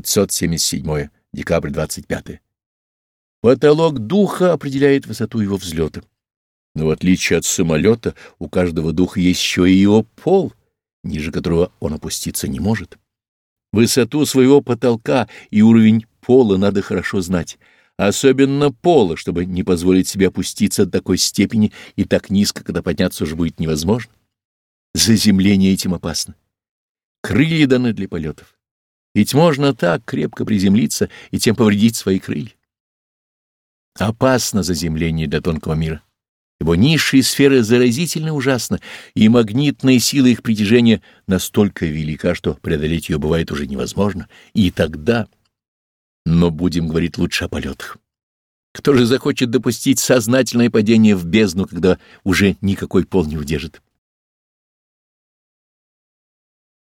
577 декабрь 25. Потолок духа определяет высоту его взлета. Но в отличие от самолета, у каждого духа есть еще и его пол, ниже которого он опуститься не может. Высоту своего потолка и уровень пола надо хорошо знать, особенно пола, чтобы не позволить себе опуститься до такой степени и так низко, когда подняться уже будет невозможно. Заземление этим опасно. Крылья даны для полетов. Ведь можно так крепко приземлиться и тем повредить свои крылья. Опасно заземление для тонкого мира. Его низшие сферы заразительно ужасны, и магнитная сила их притяжения настолько велика, что преодолеть ее бывает уже невозможно. И тогда... Но будем говорить лучше о полетах. Кто же захочет допустить сознательное падение в бездну, когда уже никакой пол не удержит?